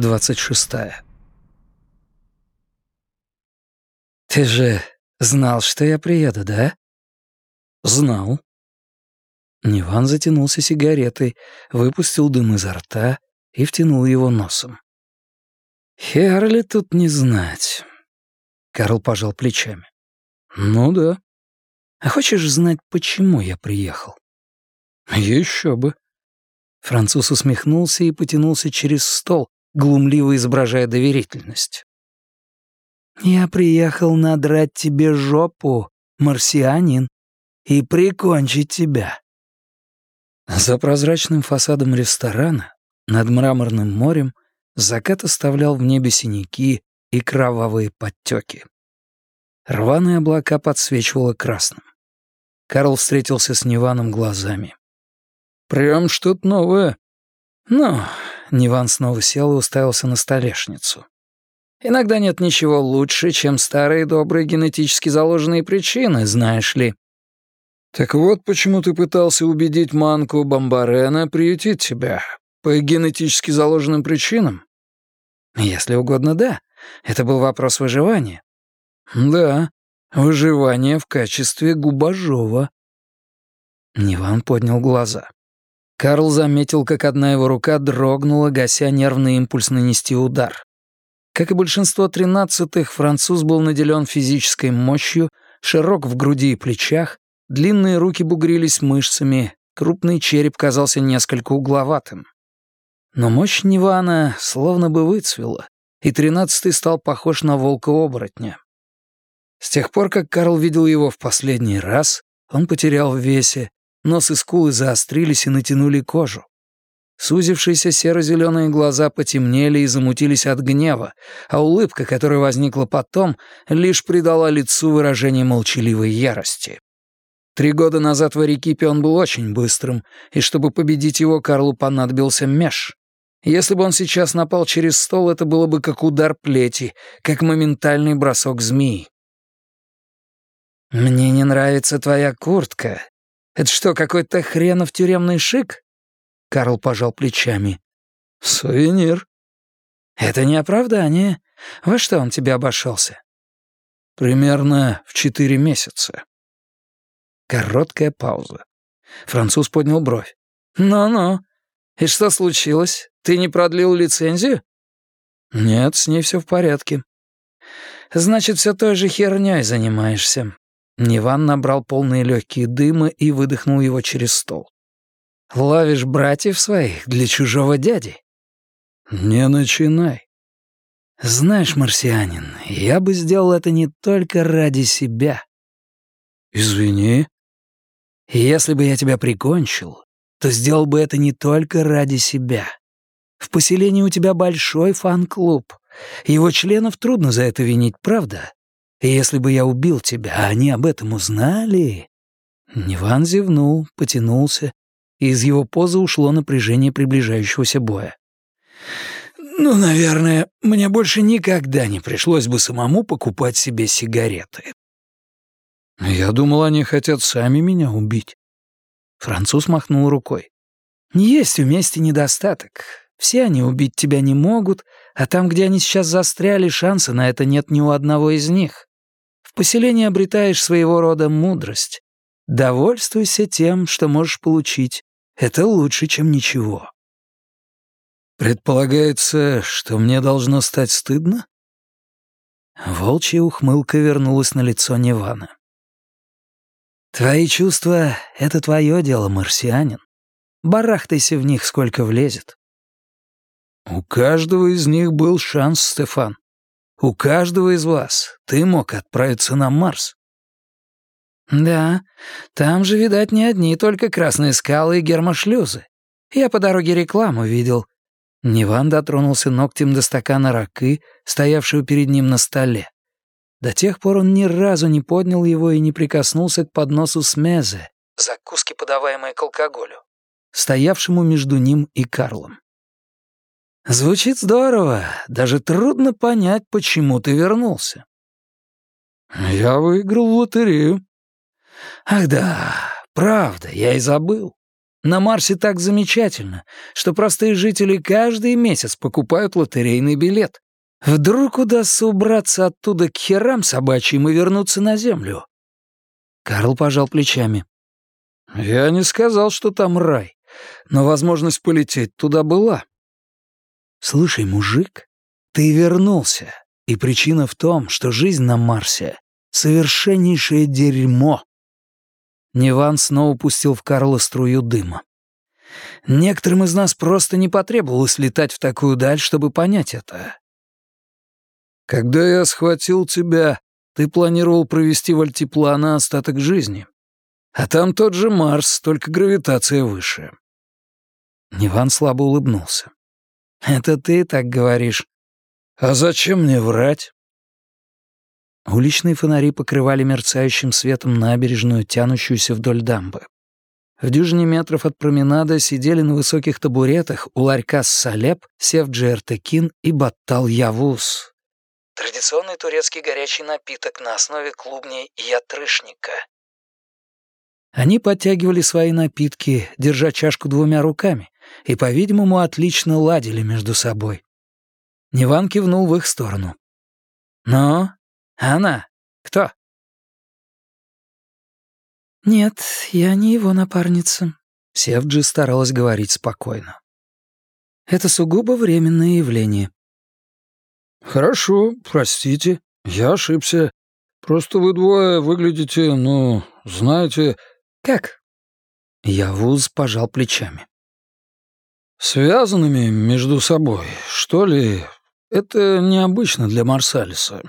Глава двадцать шестая «Ты же знал, что я приеду, да?» «Знал». Ниван затянулся сигаретой, выпустил дым изо рта и втянул его носом. «Херли тут не знать». Карл пожал плечами. «Ну да. А хочешь знать, почему я приехал?» «Еще бы». Француз усмехнулся и потянулся через стол, глумливо изображая доверительность. «Я приехал надрать тебе жопу, марсианин, и прикончить тебя». За прозрачным фасадом ресторана, над мраморным морем, закат оставлял в небе синяки и кровавые подтеки. Рваные облака подсвечивало красным. Карл встретился с Ниваном глазами. «Прям что-то новое». «Ну...» — Ниван снова сел и уставился на столешницу. «Иногда нет ничего лучше, чем старые добрые генетически заложенные причины, знаешь ли». «Так вот почему ты пытался убедить Манку Бомбарена приютить тебя. По генетически заложенным причинам?» «Если угодно, да. Это был вопрос выживания». «Да, выживание в качестве губажова». Ниван поднял глаза. Карл заметил, как одна его рука дрогнула, гася нервный импульс нанести удар. Как и большинство тринадцатых, француз был наделен физической мощью, широк в груди и плечах, длинные руки бугрились мышцами, крупный череп казался несколько угловатым. Но мощь Нивана словно бы выцвела, и тринадцатый стал похож на волка-оборотня. С тех пор, как Карл видел его в последний раз, он потерял в весе, Нос и скулы заострились и натянули кожу. Сузившиеся серо-зеленые глаза потемнели и замутились от гнева, а улыбка, которая возникла потом, лишь придала лицу выражение молчаливой ярости. Три года назад в Арекипе он был очень быстрым, и чтобы победить его, Карлу понадобился меш. Если бы он сейчас напал через стол, это было бы как удар плети, как моментальный бросок змеи. «Мне не нравится твоя куртка», это что, какой-то хренов тюремный шик?» Карл пожал плечами. «Сувенир». «Это не оправдание. Во что он тебе обошелся?» «Примерно в четыре месяца». Короткая пауза. Француз поднял бровь. «Ну-ну. И что случилось? Ты не продлил лицензию?» «Нет, с ней все в порядке». «Значит, все той же херней занимаешься. Ниван набрал полные легкие дыма и выдохнул его через стол. «Ловишь братьев своих для чужого дяди?» «Не начинай». «Знаешь, марсианин, я бы сделал это не только ради себя». «Извини». «Если бы я тебя прикончил, то сделал бы это не только ради себя. В поселении у тебя большой фан-клуб. Его членов трудно за это винить, правда? Если бы я убил тебя, а они об этом узнали...» Ниван зевнул, потянулся, и из его позы ушло напряжение приближающегося боя. «Ну, наверное, мне больше никогда не пришлось бы самому покупать себе сигареты». «Я думал, они хотят сами меня убить». Француз махнул рукой. «Есть вместе недостаток. Все они убить тебя не могут, а там, где они сейчас застряли, шанса на это нет ни у одного из них. В поселении обретаешь своего рода мудрость. Довольствуйся тем, что можешь получить. Это лучше, чем ничего. Предполагается, что мне должно стать стыдно? Волчья ухмылка вернулась на лицо Невана. «Твои чувства — это твое дело, марсианин. Барахтайся в них, сколько влезет». «У каждого из них был шанс, Стефан. У каждого из вас ты мог отправиться на Марс. Да, там же, видать, не одни только красные скалы и гермошлюзы. Я по дороге рекламу видел. Ниван дотронулся ногтем до стакана ракы, стоявшего перед ним на столе. До тех пор он ни разу не поднял его и не прикоснулся к подносу с мезе, закуски, подаваемые к алкоголю, стоявшему между ним и Карлом. Звучит здорово. Даже трудно понять, почему ты вернулся. Я выиграл в лотерею. Ах да, правда, я и забыл. На Марсе так замечательно, что простые жители каждый месяц покупают лотерейный билет. Вдруг удастся убраться оттуда к херам собачьим и вернуться на Землю?» Карл пожал плечами. «Я не сказал, что там рай, но возможность полететь туда была». «Слушай, мужик, ты вернулся, и причина в том, что жизнь на Марсе — совершеннейшее дерьмо». Неван снова пустил в Карла струю дыма. «Некоторым из нас просто не потребовалось летать в такую даль, чтобы понять это. Когда я схватил тебя, ты планировал провести в Альтиплано остаток жизни. А там тот же Марс, только гравитация выше». Неван слабо улыбнулся. «Это ты так говоришь. А зачем мне врать?» Уличные фонари покрывали мерцающим светом набережную, тянущуюся вдоль дамбы. В дюжине метров от променада сидели на высоких табуретах у ларька Салеп, Сев Джертекин и Баттал Явус. Традиционный турецкий горячий напиток на основе клубней ятрышника. Они подтягивали свои напитки, держа чашку двумя руками, и, по-видимому, отлично ладили между собой. Неван кивнул в их сторону. «Ну, она? Кто?» «Нет, я не его напарница», — Севджи старалась говорить спокойно. «Это сугубо временное явление». «Хорошо, простите, я ошибся. Просто вы двое выглядите, ну, знаете...» «Как?» Явуз пожал плечами. «Связанными между собой, что ли? Это необычно для Марсалиса.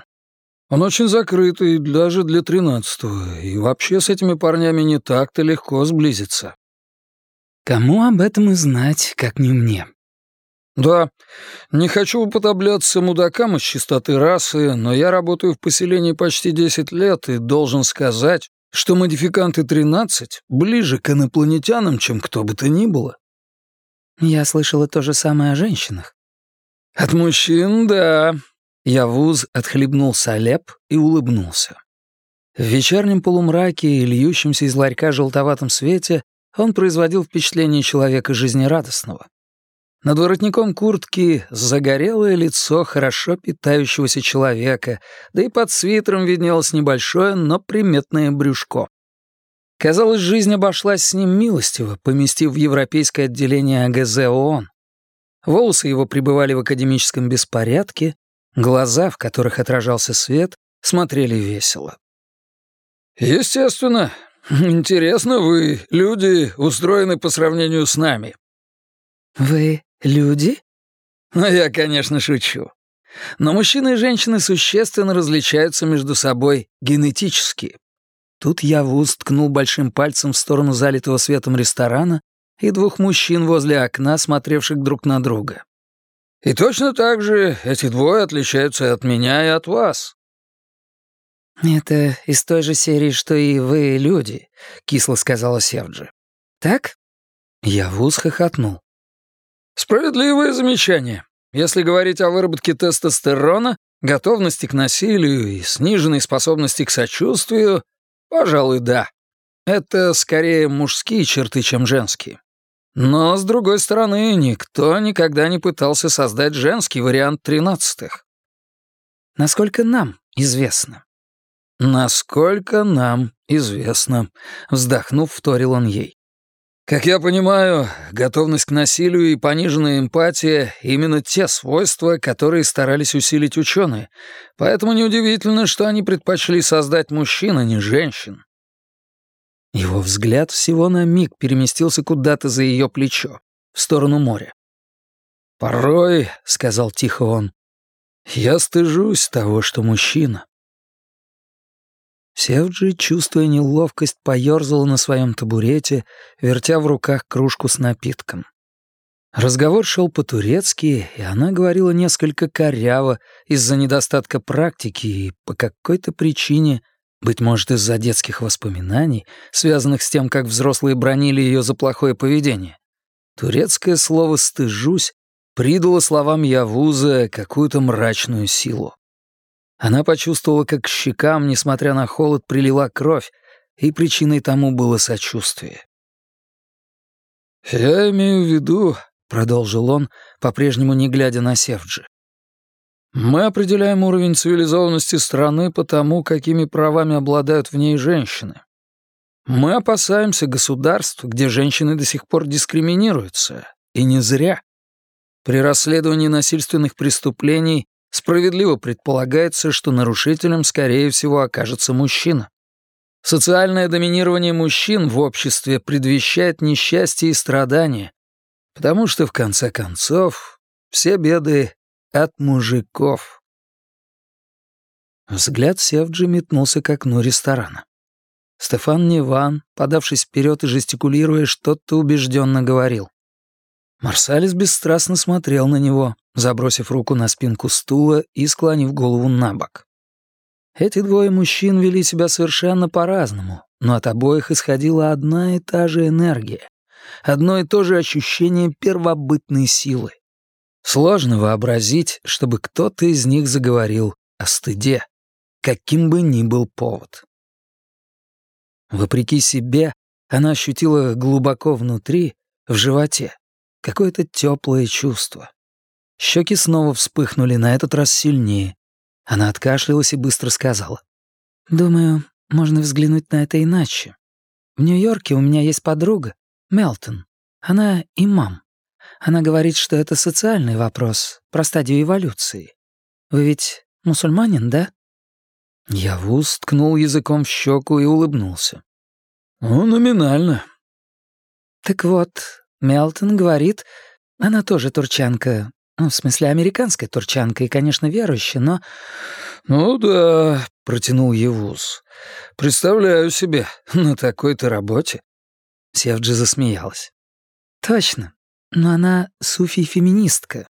Он очень закрытый, даже для тринадцатого, и вообще с этими парнями не так-то легко сблизиться. Кому об этом и знать, как не мне? Да, не хочу уподобляться мудакам из чистоты расы, но я работаю в поселении почти десять лет и должен сказать, что модификанты 13 ближе к инопланетянам, чем кто бы то ни было. Я слышала то же самое о женщинах. От мужчин, да, Явуз отхлебнул салеп и улыбнулся. В вечернем полумраке и льющемся из ларька желтоватом свете он производил впечатление человека жизнерадостного. Над воротником куртки загорелое лицо хорошо питающегося человека, да и под свитером виднелось небольшое, но приметное брюшко. Казалось, жизнь обошлась с ним милостиво, поместив в европейское отделение АГЗ ООН. Волосы его пребывали в академическом беспорядке, Глаза, в которых отражался свет, смотрели весело. «Естественно. Интересно, вы, люди, устроены по сравнению с нами». «Вы люди?» «Ну, я, конечно, шучу. Но мужчины и женщины существенно различаются между собой генетически». Тут я в уст ткнул большим пальцем в сторону залитого светом ресторана и двух мужчин возле окна, смотревших друг на друга. И точно так же эти двое отличаются от меня и от вас». «Это из той же серии, что и вы, люди», — кисло сказала Севджи. «Так?» Я вуз хохотнул. «Справедливое замечание. Если говорить о выработке тестостерона, готовности к насилию и сниженной способности к сочувствию, пожалуй, да. Это скорее мужские черты, чем женские. Но, с другой стороны, никто никогда не пытался создать женский вариант тринадцатых. Насколько нам известно. Насколько нам известно, вздохнув, вторил он ей. Как я понимаю, готовность к насилию и пониженная эмпатия — именно те свойства, которые старались усилить ученые, поэтому неудивительно, что они предпочли создать мужчин, а не женщин. Его взгляд всего на миг переместился куда-то за ее плечо, в сторону моря. «Порой», — сказал тихо он, — «я стыжусь того, что мужчина». Севджи, чувствуя неловкость, поёрзала на своем табурете, вертя в руках кружку с напитком. Разговор шел по-турецки, и она говорила несколько коряво из-за недостатка практики и по какой-то причине быть может, из-за детских воспоминаний, связанных с тем, как взрослые бронили ее за плохое поведение. Турецкое слово «стыжусь» придало словам Явуза какую-то мрачную силу. Она почувствовала, как к щекам, несмотря на холод, прилила кровь, и причиной тому было сочувствие. «Я имею в виду», — продолжил он, по-прежнему не глядя на Севджи, «мы определяем уровень цивилизованности страны по тому, какими правами обладают в ней женщины. Мы опасаемся государств, где женщины до сих пор дискриминируются, и не зря. При расследовании насильственных преступлений справедливо предполагается, что нарушителем, скорее всего, окажется мужчина. Социальное доминирование мужчин в обществе предвещает несчастье и страдания, потому что, в конце концов, все беды от мужиков. Взгляд Севджи метнулся к окну ресторана. Стефан Неван, подавшись вперед и жестикулируя, что-то убежденно говорил. Марсалис бесстрастно смотрел на него, забросив руку на спинку стула и склонив голову на бок. Эти двое мужчин вели себя совершенно по-разному, но от обоих исходила одна и та же энергия, одно и то же ощущение первобытной силы. Сложно вообразить, чтобы кто-то из них заговорил о стыде, каким бы ни был повод. Вопреки себе, она ощутила глубоко внутри, в животе, какое-то теплое чувство. Щеки снова вспыхнули, на этот раз сильнее. Она откашлялась и быстро сказала. «Думаю, можно взглянуть на это иначе. В Нью-Йорке у меня есть подруга, Мелтон. Она имам. Она говорит, что это социальный вопрос, про стадию эволюции. Вы ведь мусульманин, да?» Явуз ткнул языком в щеку и улыбнулся. «Ну, номинально». «Так вот, Мелтон говорит, она тоже турчанка. Ну, в смысле, американская турчанка и, конечно, верующая, но... «Ну да», — протянул Евус. «Представляю себе, на такой-то работе». Севджи засмеялась. «Точно. Но она суфий-феминистка.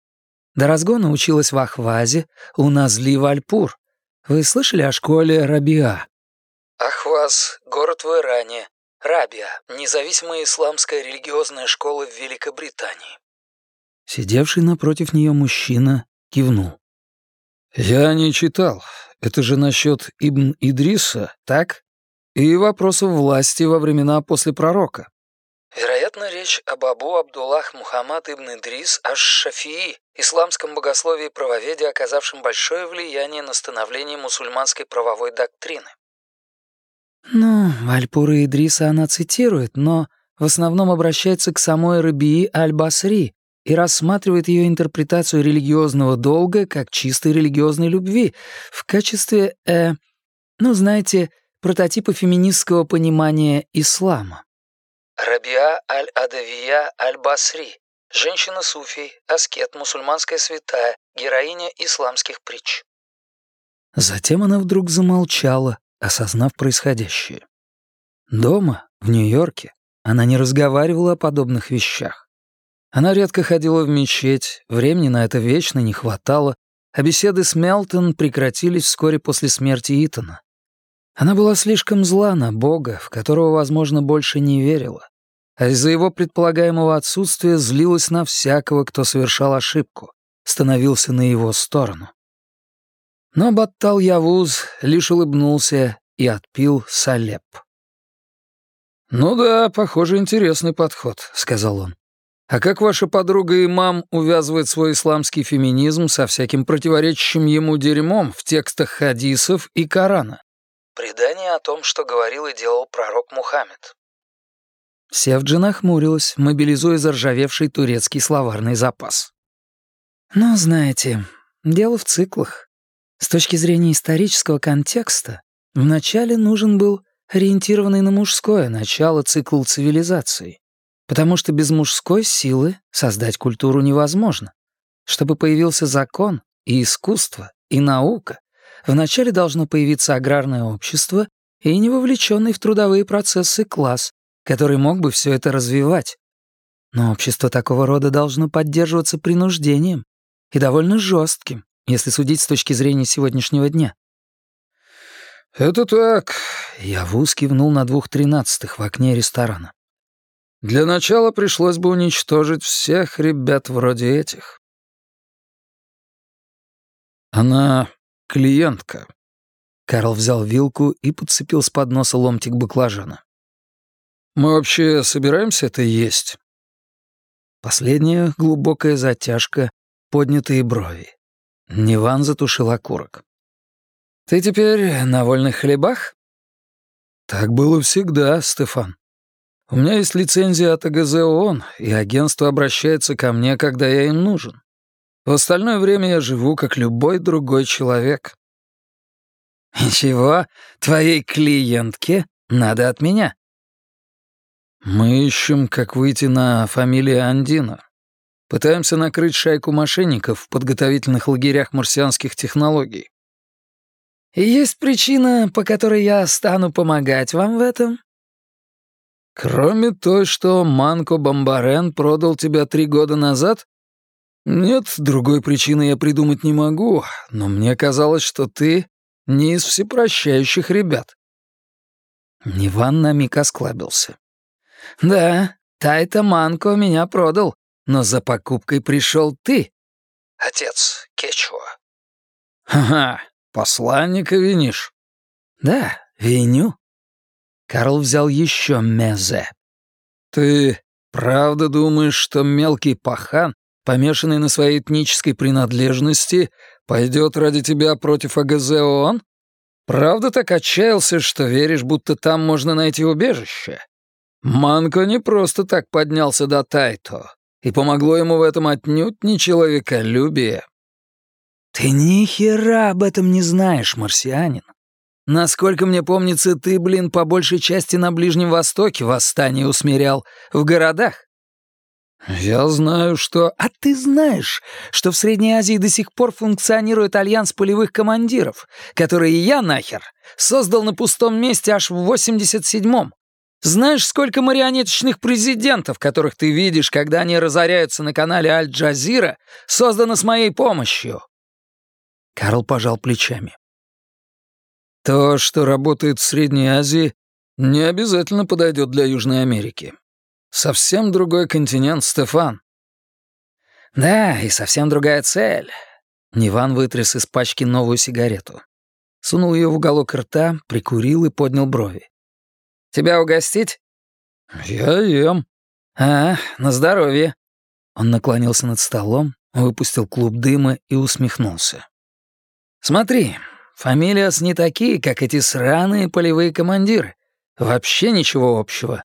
До разгона училась в Ахвазе, у Назли в Альпур. Вы слышали о школе Рабиа?» «Ахваз — город в Иране. Рабия — независимая исламская религиозная школа в Великобритании. Сидевший напротив нее мужчина кивнул. «Я не читал. Это же насчет Ибн Идриса, так? И вопросов власти во времена после пророка». Вероятно, речь об Абу Абдуллах Мухаммад ибн Идрис аш-Шафии, исламском богословии и правоведе, оказавшем большое влияние на становление мусульманской правовой доктрины. Ну, Альпура Идриса она цитирует, но в основном обращается к самой Рабии Аль-Басри и рассматривает ее интерпретацию религиозного долга как чистой религиозной любви в качестве, э, ну, знаете, прототипа феминистского понимания ислама. Рабия Аль-Адавия Аль-Басри. Женщина-суфий, аскет, мусульманская святая, героиня исламских притч. Затем она вдруг замолчала, осознав происходящее. Дома, в Нью-Йорке, она не разговаривала о подобных вещах. Она редко ходила в мечеть, времени на это вечно не хватало, а беседы с Мелтон прекратились вскоре после смерти Итана. Она была слишком зла на Бога, в которого, возможно, больше не верила, а из-за его предполагаемого отсутствия злилась на всякого, кто совершал ошибку, становился на его сторону. Но Баттал Явуз лишь улыбнулся и отпил салеп. «Ну да, похоже, интересный подход», — сказал он. «А как ваша подруга имам увязывает свой исламский феминизм со всяким противоречащим ему дерьмом в текстах хадисов и Корана?» «Предание о том, что говорил и делал пророк Мухаммед». Севджи нахмурилась, мобилизуя заржавевший турецкий словарный запас. «Ну, знаете, дело в циклах. С точки зрения исторического контекста, вначале нужен был ориентированный на мужское начало цикл цивилизации, потому что без мужской силы создать культуру невозможно. Чтобы появился закон и искусство, и наука, вначале должно появиться аграрное общество и невовлеченный в трудовые процессы класс, который мог бы все это развивать. Но общество такого рода должно поддерживаться принуждением и довольно жестким, если судить с точки зрения сегодняшнего дня. «Это так», — я вуз кивнул на двух тринадцатых в окне ресторана. «Для начала пришлось бы уничтожить всех ребят вроде этих». «Она клиентка». Карл взял вилку и подцепил с подноса ломтик баклажана. «Мы вообще собираемся это есть?» Последняя глубокая затяжка, поднятые брови. Ниван затушил окурок. «Ты теперь на вольных хлебах?» «Так было всегда, Стефан. У меня есть лицензия от АГЗ ООН, и агентство обращается ко мне, когда я им нужен. В остальное время я живу, как любой другой человек». «Ничего, твоей клиентке надо от меня». «Мы ищем, как выйти на фамилию Андина. Пытаемся накрыть шайку мошенников в подготовительных лагерях марсианских технологий». «Есть причина, по которой я стану помогать вам в этом?» «Кроме той, что Манко Бомбарен продал тебя три года назад?» «Нет, другой причины я придумать не могу, но мне казалось, что ты не из всепрощающих ребят». Ниван на миг осклабился. «Да, Тайта Манко меня продал, но за покупкой пришел ты, отец Кечуа». «Ха-ха, посланника винишь?» «Да, виню». Карл взял еще мезе. «Ты правда думаешь, что мелкий пахан помешанный на своей этнической принадлежности, пойдет ради тебя против АГЗ ООН? Правда так отчаялся, что веришь, будто там можно найти убежище? Манко не просто так поднялся до Тайто, и помогло ему в этом отнюдь не человеколюбие. Ты ни хера об этом не знаешь, марсианин. Насколько мне помнится, ты, блин, по большей части на Ближнем Востоке восстание усмирял, в городах. «Я знаю, что...» «А ты знаешь, что в Средней Азии до сих пор функционирует альянс полевых командиров, который я нахер создал на пустом месте аж в 87-м? Знаешь, сколько марионеточных президентов, которых ты видишь, когда они разоряются на канале Аль-Джазира, создано с моей помощью?» Карл пожал плечами. «То, что работает в Средней Азии, не обязательно подойдет для Южной Америки. Совсем другой континент, Стефан. Да, и совсем другая цель. Ниван вытряс из пачки новую сигарету. Сунул ее в уголок рта, прикурил и поднял брови. «Тебя угостить?» «Я ем». «А, на здоровье». Он наклонился над столом, выпустил клуб дыма и усмехнулся. «Смотри, фамилиас не такие, как эти сраные полевые командиры. Вообще ничего общего.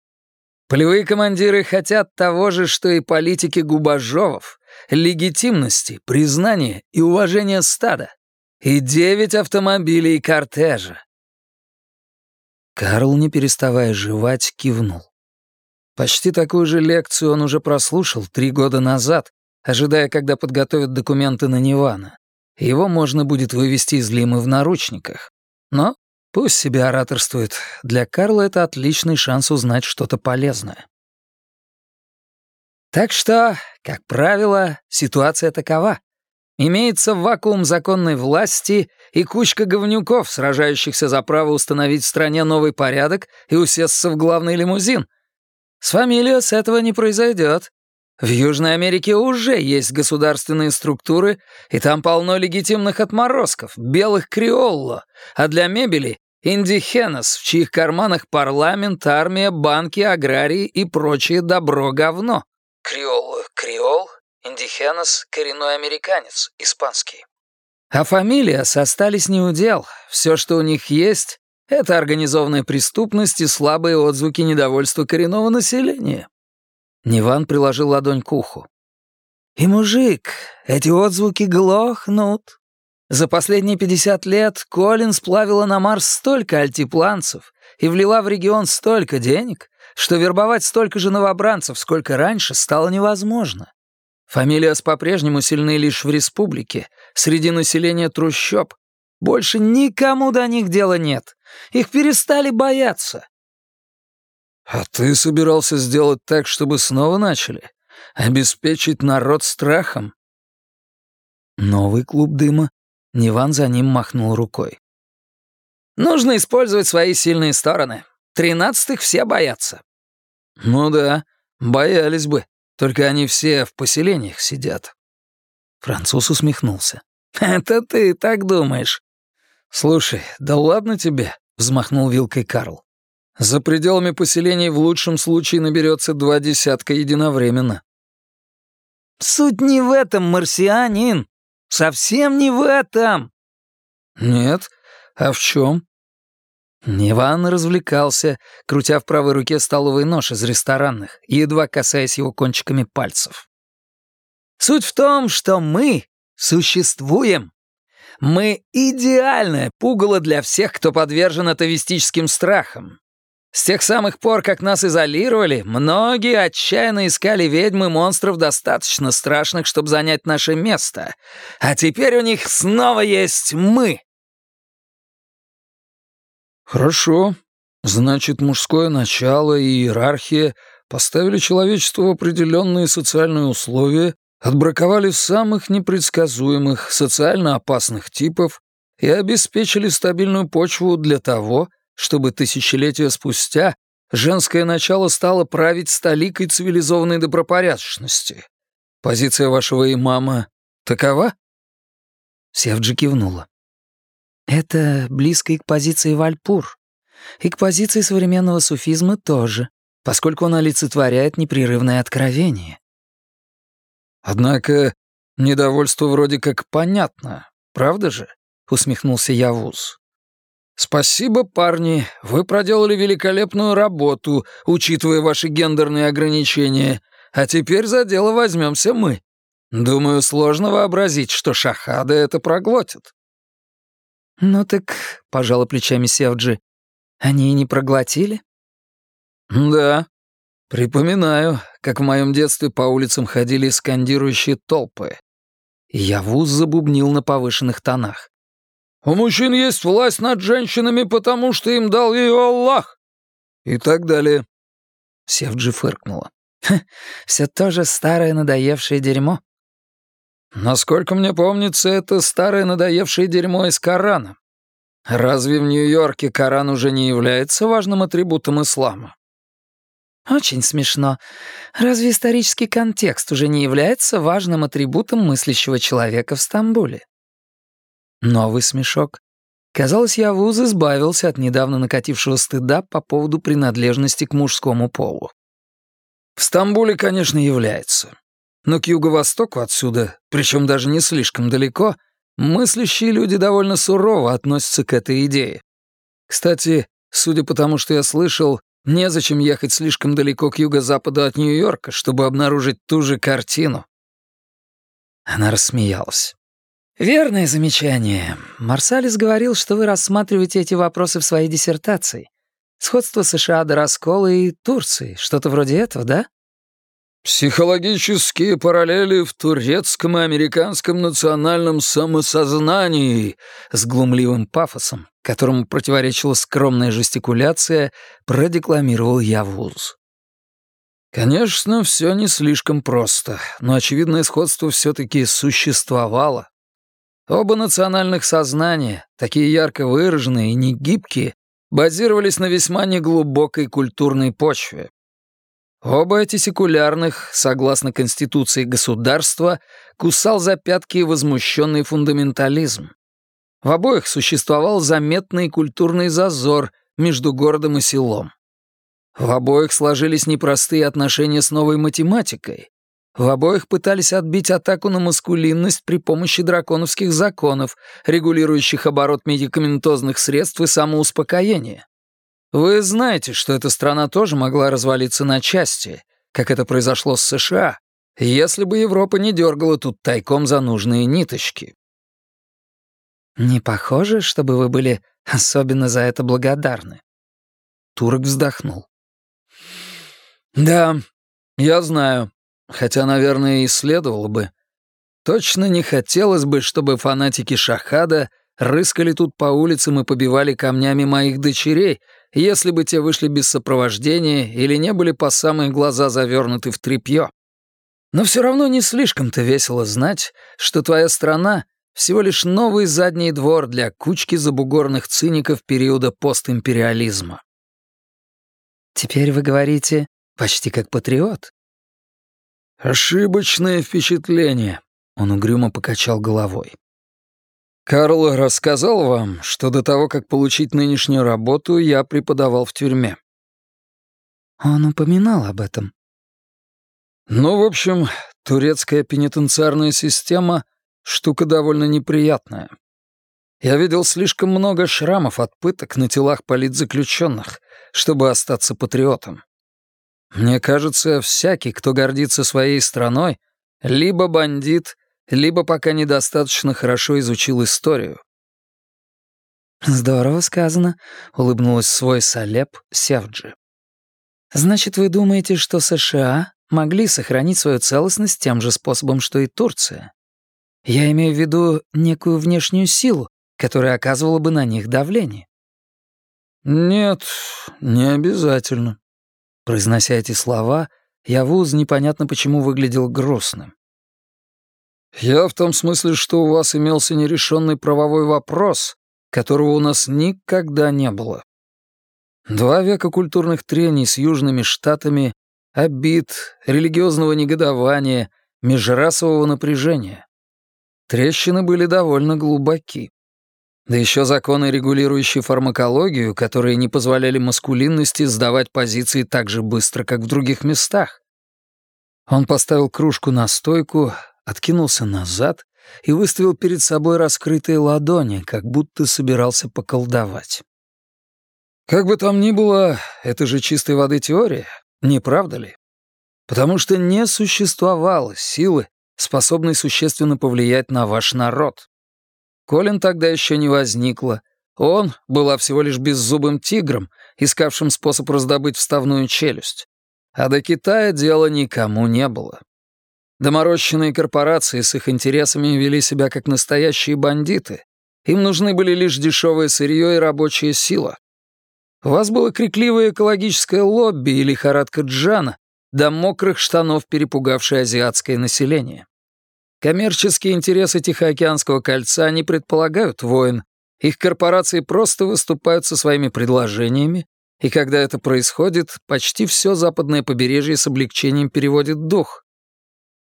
Полевые командиры хотят того же, что и политики Губажовов — легитимности, признания и уважения стада. И девять автомобилей кортежа. Карл, не переставая жевать, кивнул. Почти такую же лекцию он уже прослушал три года назад, ожидая, когда подготовят документы на Нивана. Его можно будет вывести из Лимы в наручниках. Но Пусть себе ораторствует. Для Карла это отличный шанс узнать что-то полезное. Так что, как правило, ситуация такова. Имеется вакуум законной власти и кучка говнюков, сражающихся за право установить в стране новый порядок и усесться в главный лимузин. С фамилией с этого не произойдет. В Южной Америке уже есть государственные структуры, и там полно легитимных отморозков, белых креолло, а для мебели Индихенос, в чьих карманах парламент, армия, банки, аграрии и прочее добро-говно. Креол, креол, индихенос, коренной американец, испанский. А фамилия остались не удел. Все, что у них есть, это организованная преступность и слабые отзвуки недовольства коренного населения. Ниван приложил ладонь к уху. И, мужик, эти отзвуки глохнут. За последние 50 лет Колин сплавила на Марс столько альтипланцев и влила в регион столько денег, что вербовать столько же новобранцев, сколько раньше, стало невозможно. Фамилиас по-прежнему сильны лишь в республике, среди населения трущоб. Больше никому до них дела нет. Их перестали бояться. «А ты собирался сделать так, чтобы снова начали? Обеспечить народ страхом?» Новый клуб дыма Ниван за ним махнул рукой. «Нужно использовать свои сильные стороны. Тринадцатых все боятся». «Ну да, боялись бы. Только они все в поселениях сидят». Француз усмехнулся. «Это ты так думаешь?» «Слушай, да ладно тебе», — взмахнул вилкой Карл. «За пределами поселений в лучшем случае наберется два десятка единовременно. Суть не в этом, марсианин. Совсем не в этом. Нет, а в чем? Иван развлекался, крутя в правой руке столовый нож из ресторанных, едва касаясь его кончиками пальцев. Суть в том, что мы существуем. Мы идеальное пугало для всех, кто подвержен атовистическим страхам. С тех самых пор, как нас изолировали, многие отчаянно искали ведьм и монстров достаточно страшных, чтобы занять наше место. А теперь у них снова есть мы. Хорошо. Значит, мужское начало и иерархия поставили человечество в определенные социальные условия, отбраковали самых непредсказуемых, социально опасных типов и обеспечили стабильную почву для того, чтобы тысячелетия спустя женское начало стало править столикой цивилизованной добропорядочности. Позиция вашего имама такова? Севджи кивнула. Это близко и к позиции Вальпур, и к позиции современного суфизма тоже, поскольку он олицетворяет непрерывное откровение. «Однако недовольство вроде как понятно, правда же?» — усмехнулся Явуз. «Спасибо, парни, вы проделали великолепную работу, учитывая ваши гендерные ограничения, а теперь за дело возьмемся мы. Думаю, сложно вообразить, что шахады это проглотят». «Ну так», — пожала плечами Севджи, — «они и не проглотили?» «Да. Припоминаю, как в моем детстве по улицам ходили скандирующие толпы». Явуз забубнил на повышенных тонах. «У мужчин есть власть над женщинами, потому что им дал ее Аллах!» И так далее. Севджи фыркнула. «Все то же старое надоевшее дерьмо. Насколько мне помнится, это старое надоевшее дерьмо из Корана. Разве в Нью-Йорке Коран уже не является важным атрибутом ислама? Очень смешно. Разве исторический контекст уже не является важным атрибутом мыслящего человека в Стамбуле? Новый смешок. Казалось, Явуз избавился от недавно накатившего стыда по поводу принадлежности к мужскому полу. В Стамбуле, конечно, является. Но к юго-востоку отсюда, причем даже не слишком далеко, мыслящие люди довольно сурово относятся к этой идее. Кстати, судя по тому, что я слышал, незачем ехать слишком далеко к юго-западу от Нью-Йорка, чтобы обнаружить ту же картину. Она рассмеялась. «Верное замечание. Марсалис говорил, что вы рассматриваете эти вопросы в своей диссертации. Сходство США до раскола и Турции, что-то вроде этого, да?» «Психологические параллели в турецком и американском национальном самосознании», с глумливым пафосом, которому противоречила скромная жестикуляция, продекламировал Явуз. Конечно, все не слишком просто, но очевидное сходство все-таки существовало. Оба национальных сознания, такие ярко выраженные и негибкие, базировались на весьма неглубокой культурной почве, Оба эти секулярных, согласно Конституции государства, кусал за пятки возмущенный фундаментализм. В обоих существовал заметный культурный зазор между городом и селом. В обоих сложились непростые отношения с новой математикой. В обоих пытались отбить атаку на маскулинность при помощи драконовских законов, регулирующих оборот медикаментозных средств и самоуспокоения. Вы знаете, что эта страна тоже могла развалиться на части, как это произошло с США, если бы Европа не дергала тут тайком за нужные ниточки. Не похоже, чтобы вы были особенно за это благодарны. Турок вздохнул. Да, я знаю, хотя, наверное, и следовало бы. Точно не хотелось бы, чтобы фанатики Шахада рыскали тут по улицам и побивали камнями моих дочерей, если бы те вышли без сопровождения или не были по самые глаза завернуты в тряпье. Но все равно не слишком-то весело знать, что твоя страна — всего лишь новый задний двор для кучки забугорных циников периода постимпериализма. Теперь вы говорите почти как патриот. Ошибочное впечатление, он угрюмо покачал головой. Карл рассказал вам, что до того, как получить нынешнюю работу, я преподавал в тюрьме. Он упоминал об этом. Ну, в общем, турецкая пенитенциарная система — штука довольно неприятная. Я видел слишком много шрамов от пыток на телах политзаключенных, чтобы остаться патриотом. Мне кажется, всякий, кто гордится своей страной, либо бандит, либо пока недостаточно хорошо изучил историю. «Здорово сказано», — улыбнулась свой Салеп Севджи. «Значит, вы думаете, что США могли сохранить свою целостность тем же способом, что и Турция? Я имею в виду некую внешнюю силу, которая оказывала бы на них давление». «Нет, не обязательно». Произнося эти слова, Явуз непонятно почему выглядел грустным. «Я в том смысле, что у вас имелся нерешенный правовой вопрос, которого у нас никогда не было. Два века культурных трений с южными штатами, обид, религиозного негодования, межрасового напряжения. Трещины были довольно глубоки. Да еще законы, регулирующие фармакологию, которые не позволяли маскулинности сдавать позиции так же быстро, как в других местах. Он поставил кружку на стойку, откинулся назад и выставил перед собой раскрытые ладони, как будто собирался поколдовать. Как бы там ни было, это же чистой воды теория, не правда ли? Потому что не существовало силы, способной существенно повлиять на ваш народ. Колин тогда еще не возникло. Он была всего лишь беззубым тигром, искавшим способ раздобыть вставную челюсть. А до Китая дела никому не было. Доморощенные корпорации с их интересами вели себя как настоящие бандиты. Им нужны были лишь дешевое сырье и рабочая сила. У вас было крикливое экологическое лобби и лихорадка Джана, до мокрых штанов перепугавшее азиатское население. Коммерческие интересы Тихоокеанского кольца не предполагают войн. Их корпорации просто выступают со своими предложениями, и когда это происходит, почти все западное побережье с облегчением переводит дух.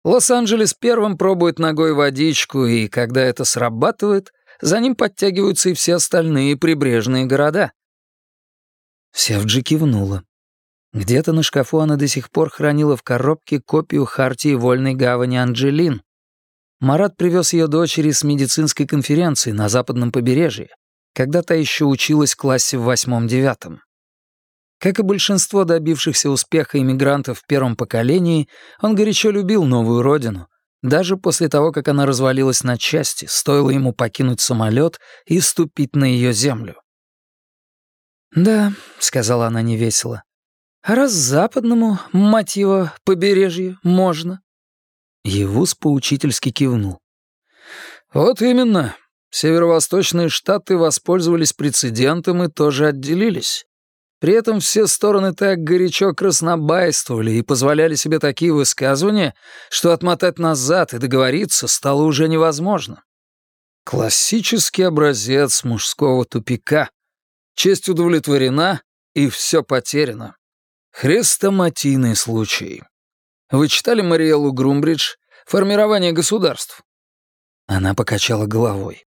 Лос-Анджелес первым пробует ногой водичку, и когда это срабатывает, за ним подтягиваются и все остальные прибрежные города. Севджи кивнула. Где-то на шкафу она до сих пор хранила в коробке копию хартии вольной гавани Анджелин. Марат привез ее дочери с медицинской конференции на западном побережье, когда та еще училась в классе в восьмом-девятом. Как и большинство добившихся успеха иммигрантов в первом поколении, он горячо любил новую родину, даже после того, как она развалилась на части, стоило ему покинуть самолет и ступить на ее землю. «Да», — сказала она невесело, — «а раз западному, мать его, побережью можно?» Евус поучительски кивнул. «Вот именно. Северо-восточные штаты воспользовались прецедентом и тоже отделились. При этом все стороны так горячо краснобайствовали и позволяли себе такие высказывания, что отмотать назад и договориться стало уже невозможно. Классический образец мужского тупика. Честь удовлетворена, и все потеряно. Хрестоматийный случай. Вы читали Мариэлу Грумбридж «Формирование государств»? Она покачала головой.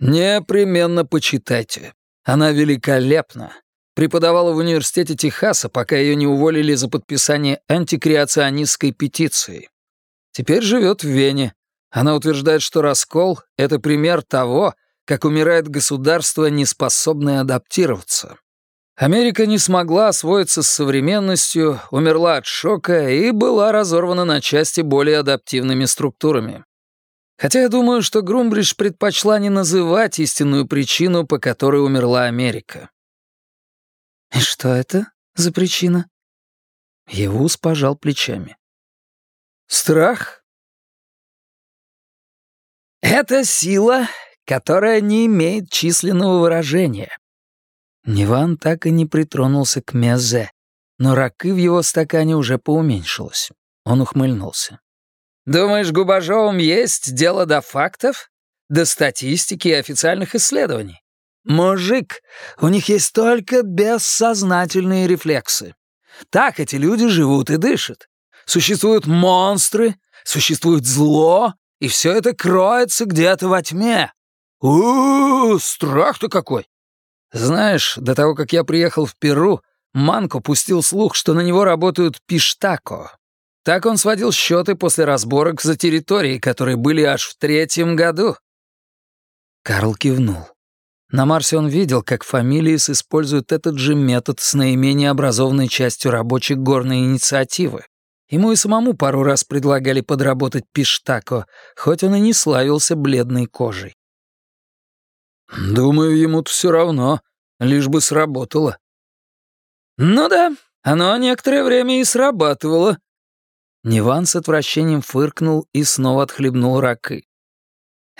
«Непременно почитайте. Она великолепна преподавала в университете Техаса, пока ее не уволили за подписание антикреационистской петиции. Теперь живет в Вене. Она утверждает, что раскол — это пример того, как умирает государство, не способное адаптироваться. Америка не смогла освоиться с современностью, умерла от шока и была разорвана на части более адаптивными структурами. Хотя я думаю, что Грумбридж предпочла не называть истинную причину, по которой умерла Америка. «И что это за причина?» Евус пожал плечами. «Страх?» «Это сила, которая не имеет численного выражения». Ниван так и не притронулся к Мезе, но ракы в его стакане уже поуменьшилось. Он ухмыльнулся. «Думаешь, Губажовым есть дело до фактов? До статистики и официальных исследований? Мужик, у них есть только бессознательные рефлексы. Так эти люди живут и дышат. Существуют монстры, существует зло, и все это кроется где-то во тьме. у, -у, -у страх-то какой! Знаешь, до того, как я приехал в Перу, Манко пустил слух, что на него работают пиштако. Так он сводил счеты после разборок за территории, которые были аж в третьем году. Карл кивнул. На Марсе он видел, как фамилиес используют этот же метод с наименее образованной частью рабочих горной инициативы. Ему и самому пару раз предлагали подработать пиштако, хоть он и не славился бледной кожей. «Думаю, ему-то все равно, лишь бы сработало». «Ну да, оно некоторое время и срабатывало». Ниван с отвращением фыркнул и снова отхлебнул ракы.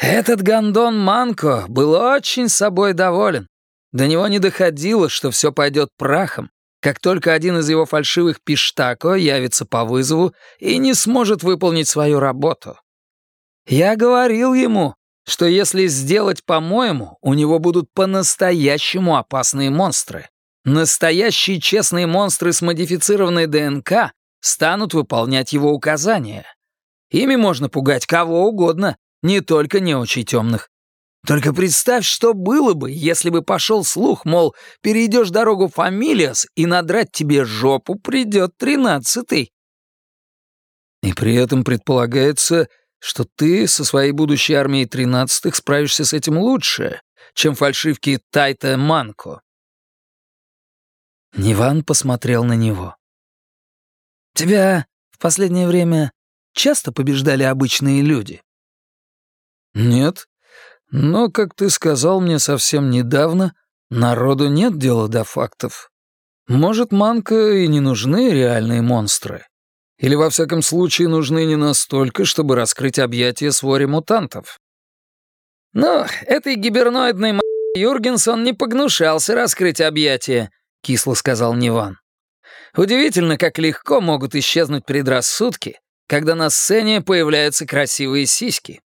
Этот гондон Манко был очень собой доволен. До него не доходило, что все пойдет прахом, как только один из его фальшивых пиштако явится по вызову и не сможет выполнить свою работу. Я говорил ему, что если сделать по-моему, у него будут по-настоящему опасные монстры. Настоящие честные монстры с модифицированной ДНК станут выполнять его указания. Ими можно пугать кого угодно, не только не очень темных. Только представь, что было бы, если бы пошел слух, мол, перейдешь дорогу Фамилиас, и надрать тебе жопу придет тринадцатый. И при этом предполагается, что ты со своей будущей армией тринадцатых справишься с этим лучше, чем фальшивки Тайта Манко. Ниван посмотрел на него. «Тебя в последнее время часто побеждали обычные люди?» «Нет. Но, как ты сказал мне совсем недавно, народу нет дела до фактов. Может, Манка и не нужны реальные монстры. Или, во всяком случае, нужны не настолько, чтобы раскрыть объятия своре мутантов. «Ну, этой гиберноидной м*** Юргенсон не погнушался раскрыть объятия», — кисло сказал Ниван. «Удивительно, как легко могут исчезнуть предрассудки, когда на сцене появляются красивые сиськи».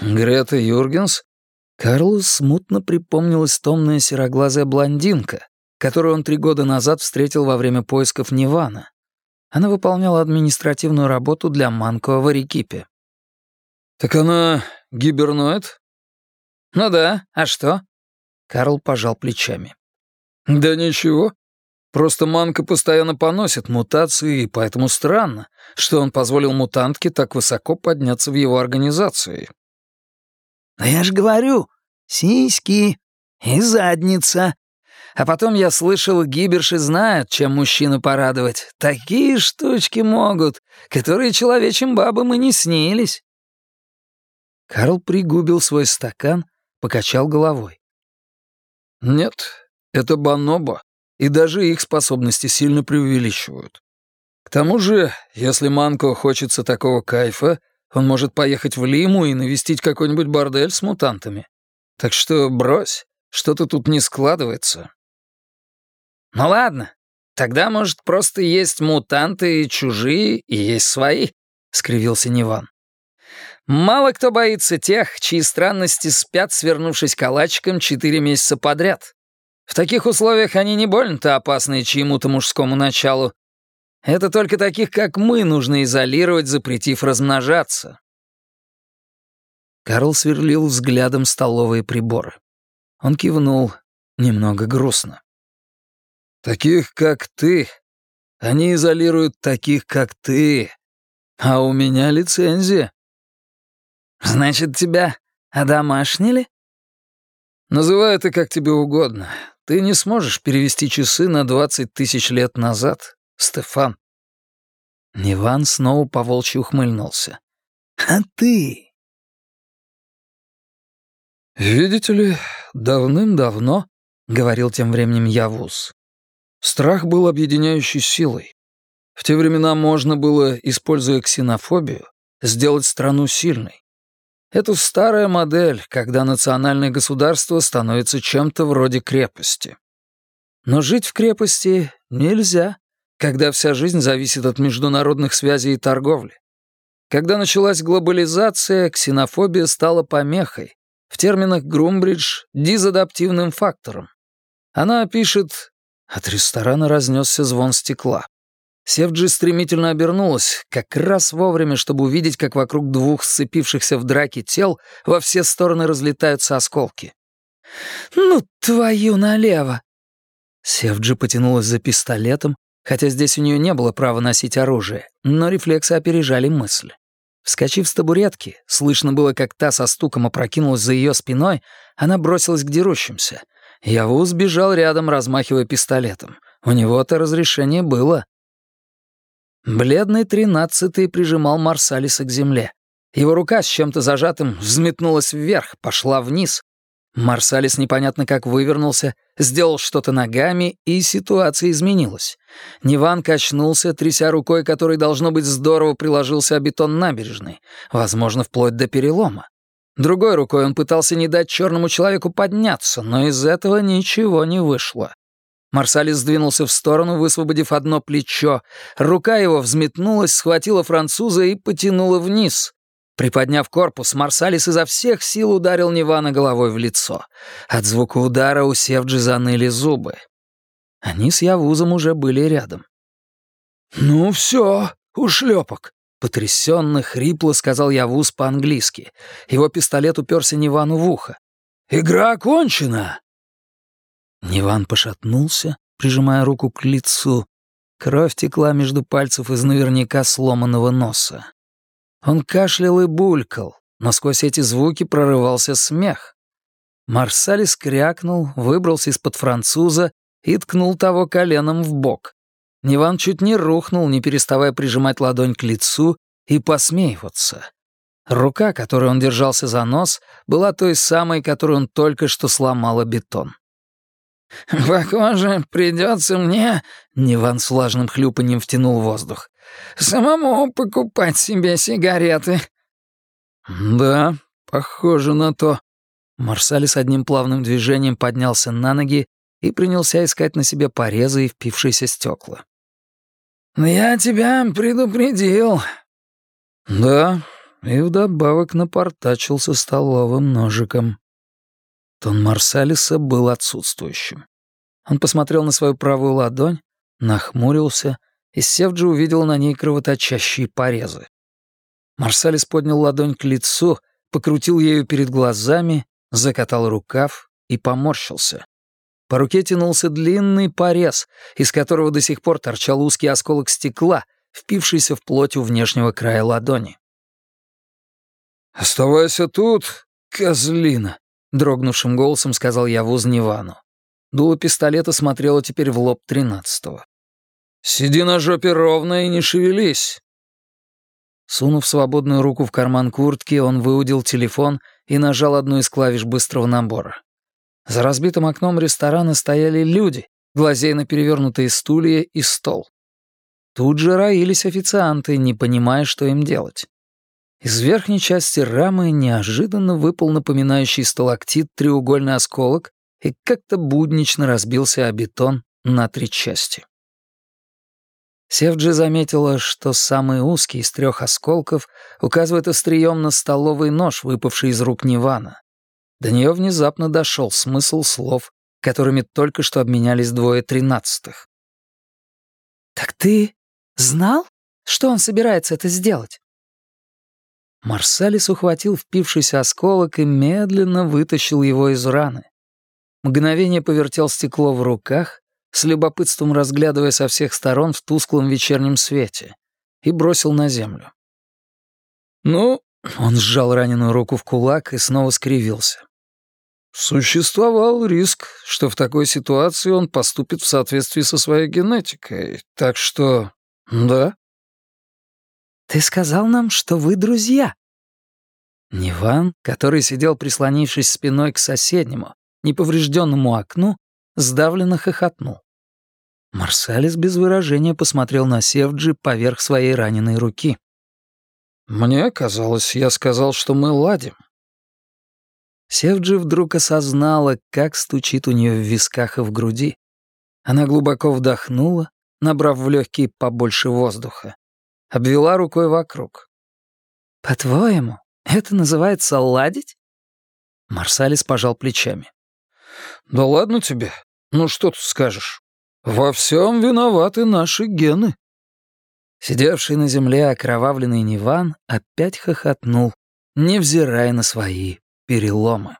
Грета Юргенс? Карлу смутно припомнилась томная сероглазая блондинка, которую он три года назад встретил во время поисков Нивана. Она выполняла административную работу для Манко в Арекипе. «Так она гиберноид?» «Ну да, а что?» Карл пожал плечами. «Да ничего. Просто Манка постоянно поносит мутации, и поэтому странно, что он позволил мутантке так высоко подняться в его организации. «Но я ж говорю, сиськи и задница. А потом я слышал, гиберши знают, чем мужчину порадовать. Такие штучки могут, которые человечьим бабам и не снились». Карл пригубил свой стакан, покачал головой. «Нет, это бонобо, и даже их способности сильно преувеличивают. К тому же, если Манко хочется такого кайфа, он может поехать в Лиму и навестить какой-нибудь бордель с мутантами. Так что брось, что-то тут не складывается. Ну ладно, тогда, может, просто есть мутанты чужие, и есть свои, — скривился Ниван. Мало кто боится тех, чьи странности спят, свернувшись калачиком четыре месяца подряд. В таких условиях они не больно-то опасны чьему-то мужскому началу, это только таких, как мы, нужно изолировать, запретив размножаться». Карл сверлил взглядом столовые приборы. Он кивнул, немного грустно. «Таких, как ты. Они изолируют таких, как ты. А у меня лицензия». «Значит, тебя одомашнили?» «Называй это как тебе угодно. Ты не сможешь перевести часы на двадцать тысяч лет назад. Стефан». Ниван снова поволчьи ухмыльнулся. «А ты?» «Видите ли, давным-давно, — говорил тем временем Явуз, — страх был объединяющей силой. В те времена можно было, используя ксенофобию, сделать страну сильной. Это старая модель, когда национальное государство становится чем-то вроде крепости. Но жить в крепости нельзя когда вся жизнь зависит от международных связей и торговли. Когда началась глобализация, ксенофобия стала помехой, в терминах Грумбридж — дизадаптивным фактором. Она пишет... От ресторана разнесся звон стекла. Севджи стремительно обернулась, как раз вовремя, чтобы увидеть, как вокруг двух сцепившихся в драке тел во все стороны разлетаются осколки. «Ну, твою налево!» Севджи потянулась за пистолетом, хотя здесь у нее не было права носить оружие, но рефлексы опережали мысль. Вскочив с табуретки, слышно было, как та со стуком опрокинулась за ее спиной, она бросилась к дерущимся. Явуз бежал рядом, размахивая пистолетом. У него-то разрешение было. Бледный тринадцатый прижимал Марсалиса к земле. Его рука с чем-то зажатым взметнулась вверх, пошла вниз. Марсалис непонятно как вывернулся, сделал что-то ногами, и ситуация изменилась. Ниван качнулся, тряся рукой, который, должно быть, здорово приложился о бетон набережной, возможно, вплоть до перелома. Другой рукой он пытался не дать черному человеку подняться, но из этого ничего не вышло. Марсалис сдвинулся в сторону, высвободив одно плечо. Рука его взметнулась, схватила француза и потянула вниз. Приподняв корпус, Марсалис изо всех сил ударил Нивана головой в лицо. От звука удара у Севджи заныли зубы. Они с Явузом уже были рядом. «Ну все, ушлепок!» — потрясенно, хрипло сказал Явуз по-английски. Его пистолет уперся Нивану в ухо. «Игра окончена!» Ниван пошатнулся, прижимая руку к лицу. Кровь текла между пальцев из наверняка сломанного носа. Он кашлял и булькал, но сквозь эти звуки прорывался смех. Марсалис крякнул, выбрался из-под француза и ткнул того коленом в бок. Ниван чуть не рухнул, не переставая прижимать ладонь к лицу и посмеиваться. Рука, которой он держался за нос, была той самой, которую он только что сломала бетон. «Похоже, придется мне...» — Ниван с влажным хлюпаньем втянул воздух. Самому покупать себе сигареты». «Да, похоже на то». Марсалис одним плавным движением поднялся на ноги и принялся искать на себе порезы и впившиеся стекла. «Я тебя предупредил». «Да, и вдобавок напортачился столовым ножиком». Тон Марсалиса был отсутствующим. Он посмотрел на свою правую ладонь, нахмурился и Севджи увидел на ней кровоточащие порезы. Марсалис поднял ладонь к лицу, покрутил ею перед глазами, закатал рукав и поморщился. По руке тянулся длинный порез, из которого до сих пор торчал узкий осколок стекла, впившийся в плоть у внешнего края ладони. «Оставайся тут, козлина», — дрогнувшим голосом сказал я Вузневану. Дуло пистолета смотрело теперь в лоб тринадцатого. «Сиди на жопе ровно и не шевелись». Сунув свободную руку в карман куртки, он выудил телефон и нажал одну из клавиш быстрого набора. За разбитым окном ресторана стояли люди, глазея на перевернутые стулья и стол. Тут же роились официанты, не понимая, что им делать. Из верхней части рамы неожиданно выпал напоминающий сталактит треугольный осколок и как-то буднично разбился о бетон на три части. Севджи заметила, что самый узкий из трех осколков указывает острием на столовый нож, выпавший из рук Нивана. До нее внезапно дошел смысл слов, которыми только что обменялись двое тринадцатых. «Так ты знал, что он собирается это сделать?» Марсалис ухватил впившийся осколок и медленно вытащил его из раны. Мгновение повертел стекло в руках, с любопытством разглядывая со всех сторон в тусклом вечернем свете, и бросил на землю. «Ну...» — он сжал раненую руку в кулак и снова скривился. Существовал риск, что в такой ситуации он поступит в соответствии со своей генетикой, так что... да. «Ты сказал нам, что вы друзья?» Ниван, который сидел прислонившись спиной к соседнему, неповрежденному окну, сдавленно хохотнул. Марсалис без выражения посмотрел на Севджи поверх своей раненой руки. «Мне казалось, я сказал, что мы ладим». Севджи вдруг осознала, как стучит у нее в висках и в груди. Она глубоко вдохнула, набрав в легкие побольше воздуха. Обвела рукой вокруг. «По-твоему, это называется ладить?» Марсалис пожал плечами. «Да ладно тебе. Ну что тут скажешь? Во всем виноваты наши гены». Сидевший на земле окровавленный Ниван опять хохотнул, невзирая на свои переломы.